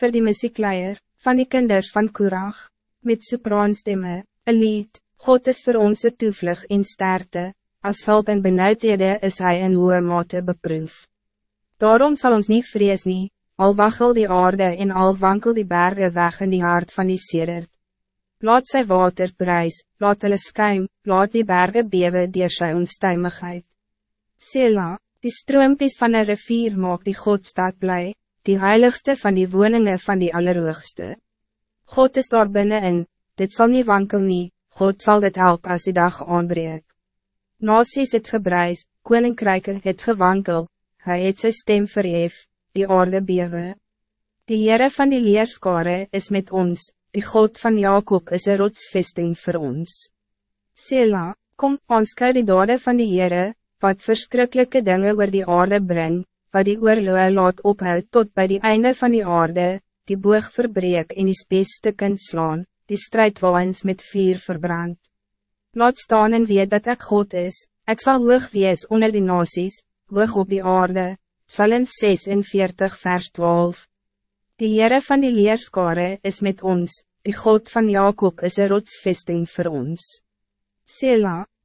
voor die muziekleier, van die kinders van Kurag, met sopraanstemme, een lied, God is voor onze toevlug in sterkte, als hulp en benauwdhede is hij in hoge mate beproef. Daarom zal ons niet vrees nie, al waggel die aarde en al wankel die bergen weg in die hart van die sedert. Laat sy water prijs, laat hulle skuim, laat die bergen bewe dier sy onstuimigheid. Sela, die stroompies van een rivier maak die Godstad blij, die heiligste van die woningen van die Allerhoogste. God is daar binnenin, dit zal niet wankel nie, God zal dit helpen als die dag aanbreek. Nasies het gebruis, koninkryke het gewankel, hij het sy stem verhef, die aarde bewe. Die Heere van die leerskare is met ons, die God van Jacob is een rotsvesting voor ons. Sela, kom, ons die dade van die Heere, wat verschrikkelijke dingen oor die aarde brengt, wat die oorloe laat ophou tot bij die einde van die aarde, die boog verbreek en die speestukken slaan, die strijdwaans met vuur verbrand. Laat staan en weet dat ik God is, ik zal hoog wees onder die nasies, hoog op die aarde, Psalm 46 vers 12. Die Heere van die leerskare is met ons, die God van Jacob is een rotsvesting voor ons. Sela,